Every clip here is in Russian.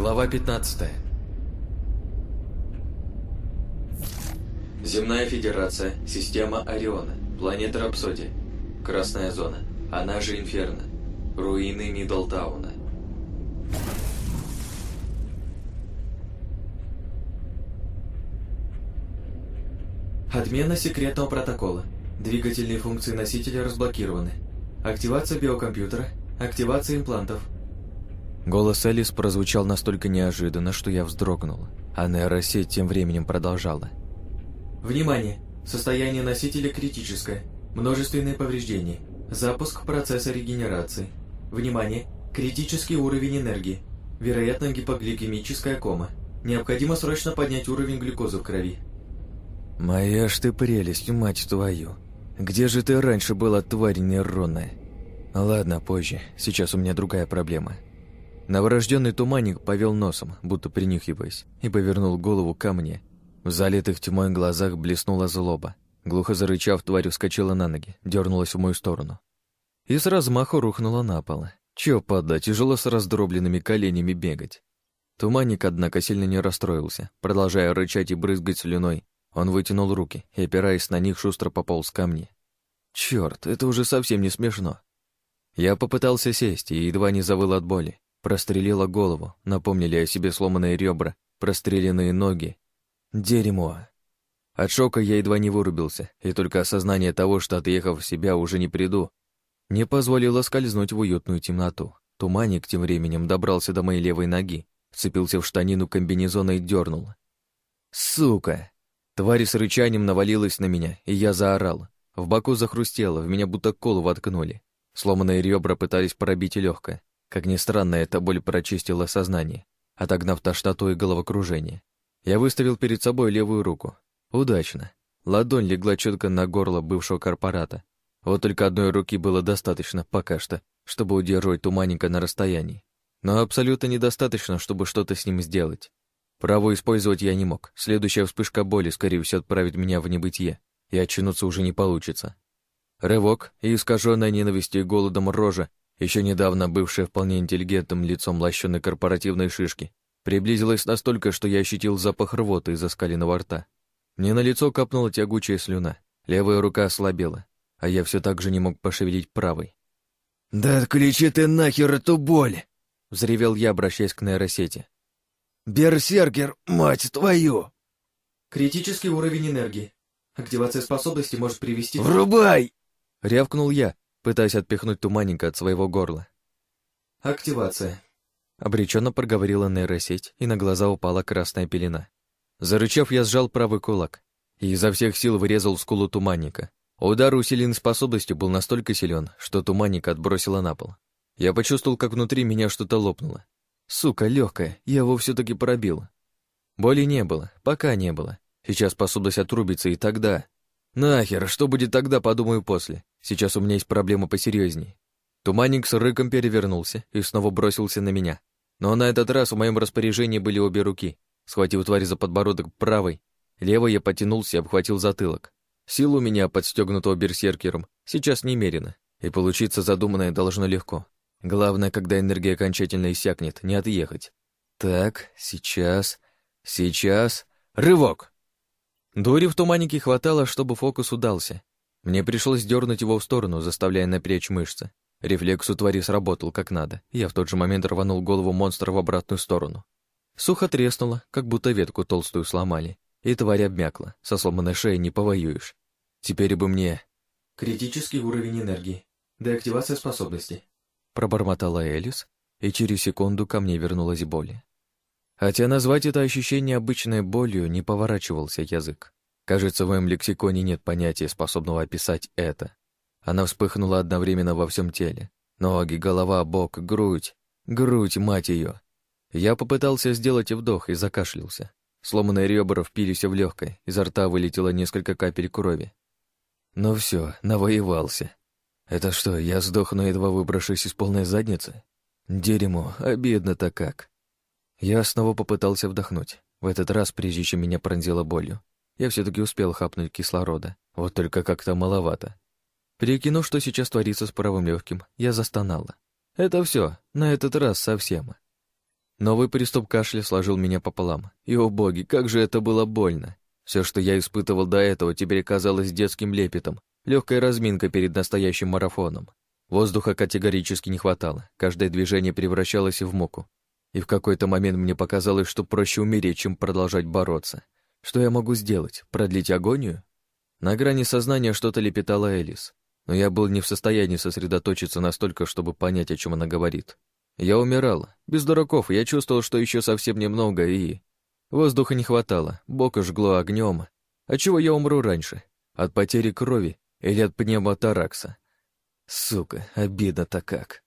Глава 15 Земная Федерация, система Ориона, планета Рапсодия, Красная Зона, она же Инферно, руины Миддлтауна. Отмена секретного протокола. Двигательные функции носителя разблокированы. Активация биокомпьютера, активация имплантов. Голос Элис прозвучал настолько неожиданно, что я вздрогнул, а нейросеть тем временем продолжала. Внимание! Состояние носителя критическое. Множественные повреждения. Запуск процесса регенерации. Внимание! Критический уровень энергии. Вероятно, гипогликемическая кома. Необходимо срочно поднять уровень глюкозы в крови. «Моя ж ты прелесть, мать твою! Где же ты раньше была, тварь нейронная?» «Ладно, позже. Сейчас у меня другая проблема». Новорожденный туманник повел носом, будто принюхиваясь, и повернул голову ко мне. В залитых тьмой глазах блеснула злоба. Глухо зарычав, тварь вскочила на ноги, дернулась в мою сторону. И с размаху рухнула на пол. Чё, падла, тяжело с раздробленными коленями бегать. Туманник, однако, сильно не расстроился, продолжая рычать и брызгать слюной, он вытянул руки и, опираясь на них, шустро пополз ко мне. Черт, это уже совсем не смешно. Я попытался сесть и едва не завыл от боли. Прострелила голову, напомнили о себе сломанные ребра, простреленные ноги. Дерьмо. От шока я едва не вырубился, и только осознание того, что, отъехав в себя, уже не приду, не позволило скользнуть в уютную темноту. Туманник тем временем добрался до моей левой ноги, вцепился в штанину комбинезона и дернул. «Сука!» Тварь с рычанием навалилась на меня, и я заорал. В боку захрустело, в меня будто колу воткнули. Сломанные ребра пытались пробить и легкое. Как ни странно, эта боль прочистила сознание, отогнав тошноту и головокружение. Я выставил перед собой левую руку. Удачно. Ладонь легла четко на горло бывшего корпората. Вот только одной руки было достаточно пока что, чтобы удерживать туманника на расстоянии. Но абсолютно недостаточно, чтобы что-то с ним сделать. Право использовать я не мог. Следующая вспышка боли, скорее всего, отправит меня в небытие, и очнуться уже не получится. Рывок и искаженная ненавистью и голодом рожа, еще недавно бывшая вполне интеллигентным лицом лощеной корпоративной шишки, приблизилась настолько, что я ощутил запах рвоты из-за скаленного рта. Мне на лицо капнула тягучая слюна, левая рука ослабела, а я все так же не мог пошевелить правой. «Да отключи ты нахер эту боль!» — взревел я, обращаясь к нейросети. «Берсеркер, мать твою!» Критический уровень энергии. Активация способности может привести... «Врубай!» — рявкнул я, пытаясь отпихнуть туманника от своего горла. «Активация», — обреченно проговорила нейросеть, и на глаза упала красная пелена. Зарычав, я сжал правый кулак и изо всех сил вырезал в скулу туманника. Удар усиленной способностью был настолько силен, что туманник отбросило на пол. Я почувствовал, как внутри меня что-то лопнуло. Сука, легкая, я его все-таки пробил. Боли не было, пока не было. Сейчас способность отрубиться, и тогда... Нахер, что будет тогда, подумаю после. Сейчас у меня есть проблема посерьезней. Туманник с рыком перевернулся и снова бросился на меня. Но на этот раз в моем распоряжении были обе руки. Схватив тварь за подбородок правой, левой я потянулся и обхватил затылок. Сил у меня, подстегнутого берсеркером, сейчас немерено, и получиться задуманное должно легко. Главное, когда энергия окончательно иссякнет, не отъехать. Так, сейчас, сейчас... Рывок! Дури в туманнике хватало, чтобы фокус удался. Мне пришлось дернуть его в сторону, заставляя напрячь мышцы. Рефлекс у твари сработал как надо. Я в тот же момент рванул голову монстра в обратную сторону. Сухо треснуло, как будто ветку толстую сломали. И тварь обмякла. Со сломанной шеей не повоюешь. Теперь бы мне... Критический уровень энергии. Деактивация способности пробормотала Элис, и через секунду ко мне вернулась боль. Хотя назвать это ощущение обычной болью не поворачивался язык. Кажется, в моем лексиконе нет понятия, способного описать это. Она вспыхнула одновременно во всем теле. Ноги, голова, бок, грудь. Грудь, мать ее. Я попытался сделать вдох и закашлялся. Сломанные ребра впились в легкое, изо рта вылетело несколько капель крови. Ну все, навоевался. Это что, я сдохну, едва выбравшись из полной задницы? Дерьмо, обидно-то как. Я снова попытался вдохнуть. В этот раз, прежде чем меня пронзило болью, я все таки успел хапнуть кислорода, вот только как-то маловато. Прикинув, что сейчас творится с правым легким, я застонала. Это все, на этот раз совсем. Новый приступ кашля сложил меня пополам. И, о боги, как же это было больно! Все, что я испытывал до этого, теперь казалось детским лепетом, легкой разминкой перед настоящим марафоном. Воздуха категорически не хватало, каждое движение превращалось в муку. И в какой-то момент мне показалось, что проще умереть, чем продолжать бороться. Что я могу сделать? Продлить агонию? На грани сознания что-то лепетала Элис, но я был не в состоянии сосредоточиться настолько, чтобы понять, о чем она говорит. Я умирал. Без дураков, я чувствовал, что еще совсем немного, и... Воздуха не хватало, бока жгло огнем. А чего я умру раньше? От потери крови или от пневмотаракса? Сука, обидно-то как.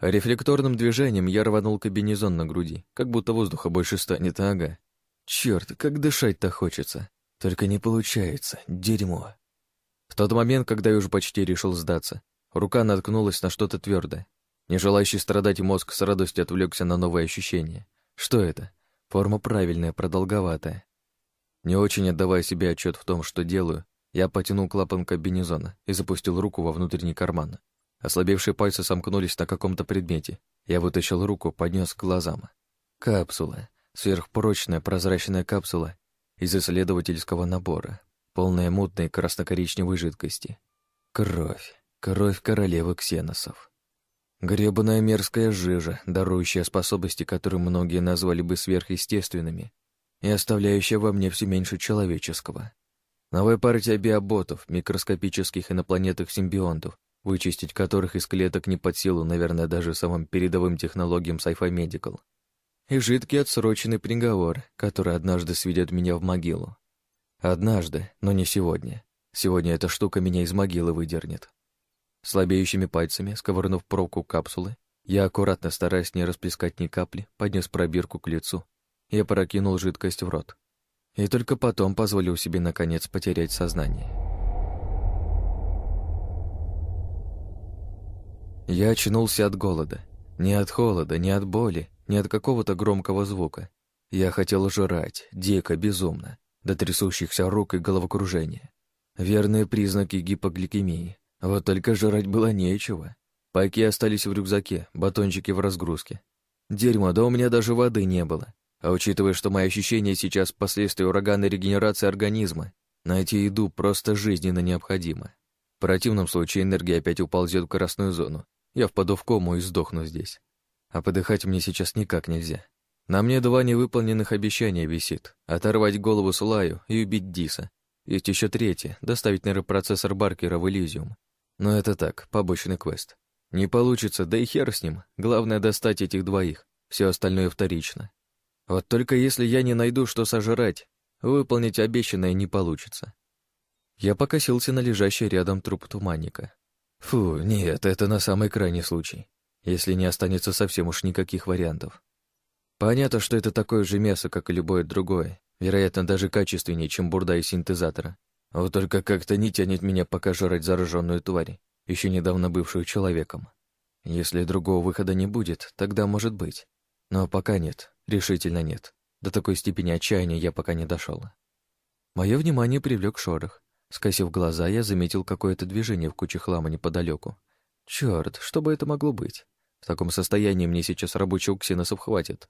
Рефлекторным движением я рванул кабинезон на груди, как будто воздуха больше станет, ага. Черт, как дышать-то хочется. Только не получается, дерьмо. В тот момент, когда я уже почти решил сдаться, рука наткнулась на что-то твердое. Не желающий страдать мозг с радостью отвлекся на новые ощущения. Что это? Форма правильная, продолговатая. Не очень отдавая себе отчет в том, что делаю, я потянул клапан кабинезона и запустил руку во внутренний карман. Ослабевшие пальцы сомкнулись на каком-то предмете. Я вытащил руку, поднес к глазам. Капсула. Сверхпрочная прозрачная капсула из исследовательского набора, полная мутной красно-коричневой жидкости. Кровь. Кровь королевы ксеносов. Гребаная мерзкая жижа, дарующая способности, которые многие назвали бы сверхъестественными, и оставляющая во мне все меньше человеческого. Новая партия биоботов, микроскопических инопланетных симбионтов, вычистить которых из клеток не под силу, наверное, даже самым передовым технологиям Sci-Fi Medical. И жидкий отсроченный приговор, который однажды сведет меня в могилу. Однажды, но не сегодня. Сегодня эта штука меня из могилы выдернет. Слабеющими пальцами, сковырнув пробку капсулы, я аккуратно, стараясь не расплескать ни капли, поднес пробирку к лицу и опрокинул жидкость в рот. И только потом позволил себе, наконец, потерять сознание. Я очнулся от голода. Не от холода, не от боли, не от какого-то громкого звука. Я хотел жрать, дико, безумно, до трясущихся рук и головокружения. Верные признаки гипогликемии. Вот только жрать было нечего. Пайки остались в рюкзаке, батончики в разгрузке. Дерьмо, да у меня даже воды не было. А учитывая, что мои ощущения сейчас последствия ураганной регенерации организма, найти еду просто жизненно необходимо. В противном случае энергия опять уползет в красную зону. Я впаду в кому и сдохну здесь. А подыхать мне сейчас никак нельзя. На мне два невыполненных обещания висит. Оторвать голову Сулаю и убить Диса. Есть еще третье — доставить нейропроцессор Баркера в Элизиум. Но это так, побочный квест. Не получится, да и хер с ним. Главное достать этих двоих. Все остальное вторично. Вот только если я не найду, что сожрать, выполнить обещанное не получится. Я покосился на лежащий рядом труп туманника. Фу, нет, это на самый крайний случай. Если не останется совсем уж никаких вариантов. Понятно, что это такое же мясо, как и любое другое. Вероятно, даже качественнее, чем бурда из синтезатора. Вот только как-то не тянет меня пока жрать зараженную тварь, еще недавно бывшую человеком. Если другого выхода не будет, тогда может быть. Но пока нет, решительно нет. До такой степени отчаяния я пока не дошел. Мое внимание привлек шорох. Скосив глаза, я заметил какое-то движение в куче хлама неподалеку. Черт, что бы это могло быть? В таком состоянии мне сейчас рабочего ксеносов хватит.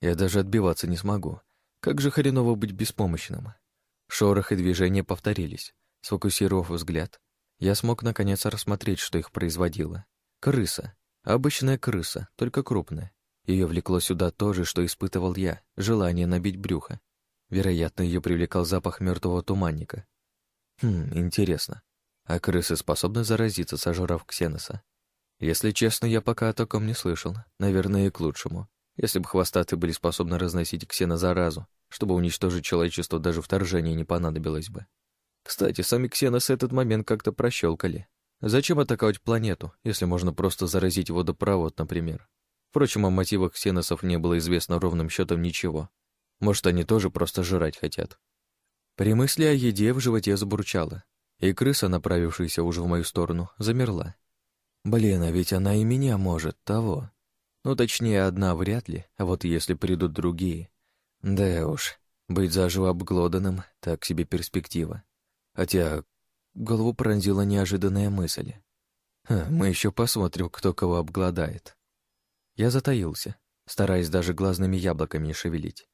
Я даже отбиваться не смогу. Как же хреново быть беспомощным. Шорох и движение повторились. Сфокусировав взгляд, я смог наконец рассмотреть, что их производило. Крыса. Обычная крыса, только крупная. Ее влекло сюда то же, что испытывал я, желание набить брюхо. Вероятно, ее привлекал запах мертвого туманника. Хм, интересно. А крысы способны заразиться, сожрав ксеноса? Если честно, я пока о таком не слышал. Наверное, и к лучшему. Если бы хвостатые были способны разносить ксенозаразу, чтобы уничтожить человечество даже вторжение не понадобилось бы. Кстати, сами ксеносы этот момент как-то прощелкали. Зачем атаковать планету, если можно просто заразить водопровод, например? Впрочем, о мотивах ксеносов не было известно ровным счетом ничего. Может, они тоже просто жрать хотят. При мысли о еде в животе забурчало, и крыса, направившаяся уже в мою сторону, замерла. Блин, а ведь она и меня может, того. Ну, точнее, одна вряд ли, а вот если придут другие, да уж, быть заживо обглоданным — так себе перспектива. Хотя голову пронзила неожиданная мысль. Ха, мы еще посмотрим, кто кого обгладает. Я затаился. стараясь даже глазными яблоками не шевелить.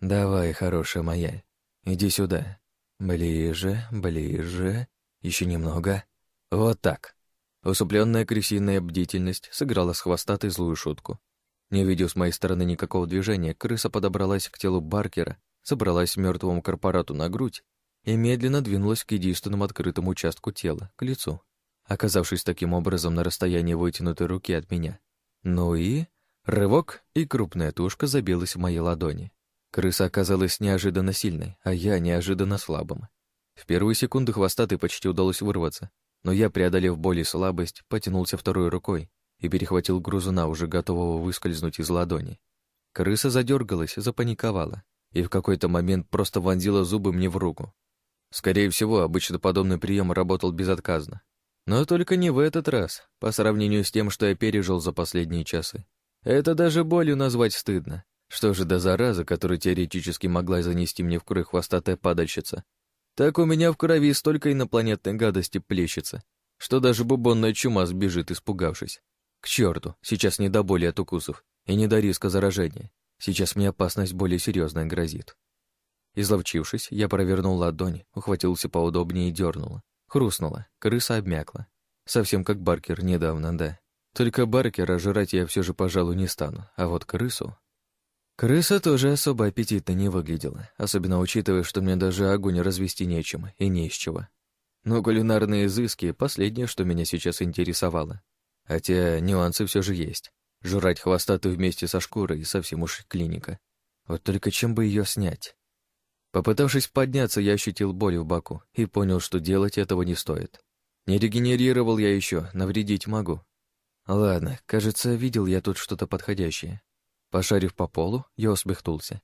«Давай, хорошая моя, иди сюда. Ближе, ближе, еще немного. Вот так». Усыпленная крысиная бдительность сыграла с хвостатой злую шутку. Не видя с моей стороны никакого движения, крыса подобралась к телу Баркера, собралась мертвому корпорату на грудь и медленно двинулась к единственному открытому участку тела, к лицу, оказавшись таким образом на расстоянии вытянутой руки от меня. Ну и... Рывок, и крупная тушка забилась в моей ладони. Крыса оказалась неожиданно сильной, а я неожиданно слабым. В первые секунды хвостатой почти удалось вырваться, но я, преодолев боль и слабость, потянулся второй рукой и перехватил грузуна, уже готового выскользнуть из ладони. Крыса задергалась, запаниковала и в какой-то момент просто вонзила зубы мне в руку. Скорее всего, обычно подобный прием работал безотказно. Но только не в этот раз, по сравнению с тем, что я пережил за последние часы. Это даже болью назвать стыдно. Что же до заразы, которая теоретически могла занести мне в кровь хвостатая падальщица? Так у меня в крови столько инопланетной гадости плещется, что даже бубонная чума сбежит, испугавшись. К черту, сейчас не до боли от укусов и не до риска заражения. Сейчас мне опасность более серьезная грозит. Изловчившись, я провернул ладонь, ухватился поудобнее и дернула. Хрустнула, крыса обмякла. Совсем как Баркер недавно, да. Только Баркера жрать я все же, пожалуй, не стану, а вот крысу... Крыса тоже особо аппетитно не выглядела, особенно учитывая, что мне даже огонь развести нечем и не из чего. Но кулинарные изыски — последнее, что меня сейчас интересовало. Хотя нюансы все же есть. Жрать хвостатую вместе со шкурой — совсем уж клиника. Вот только чем бы ее снять? Попытавшись подняться, я ощутил боль в боку и понял, что делать этого не стоит. Не регенерировал я еще, навредить могу. Ладно, кажется, видел я тут что-то подходящее. Пошарив по полу, я усмехнулся.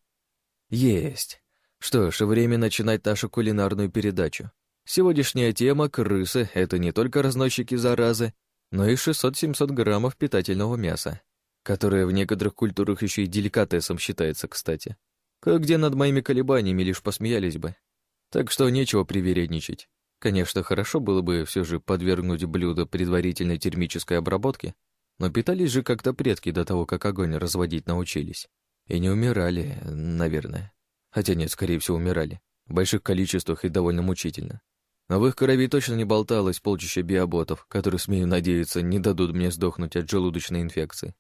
Есть. Что ж, время начинать нашу кулинарную передачу. Сегодняшняя тема — крысы — это не только разносчики заразы, но и 600-700 граммов питательного мяса, которое в некоторых культурах еще и деликатесом считается, кстати. Как-где над моими колебаниями лишь посмеялись бы. Так что нечего привередничать. Конечно, хорошо было бы все же подвергнуть блюдо предварительной термической обработке, но питались же как-то предки до того, как огонь разводить научились. И не умирали, наверное. Хотя нет, скорее всего, умирали. В больших количествах и довольно мучительно. Но в их крови точно не болталось полчища биоботов, которые, смею надеяться, не дадут мне сдохнуть от желудочной инфекции.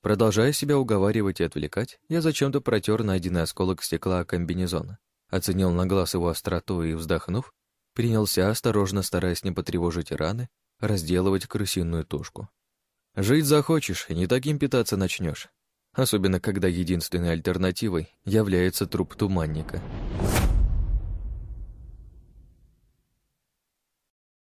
Продолжая себя уговаривать и отвлекать, я зачем-то протер найденный осколок стекла комбинезона, оценил на глаз его остроту и, вздохнув, принялся, осторожно стараясь не потревожить раны, разделывать крысиную тушку. Жить захочешь, и не таким питаться начнешь. Особенно, когда единственной альтернативой является труп туманника.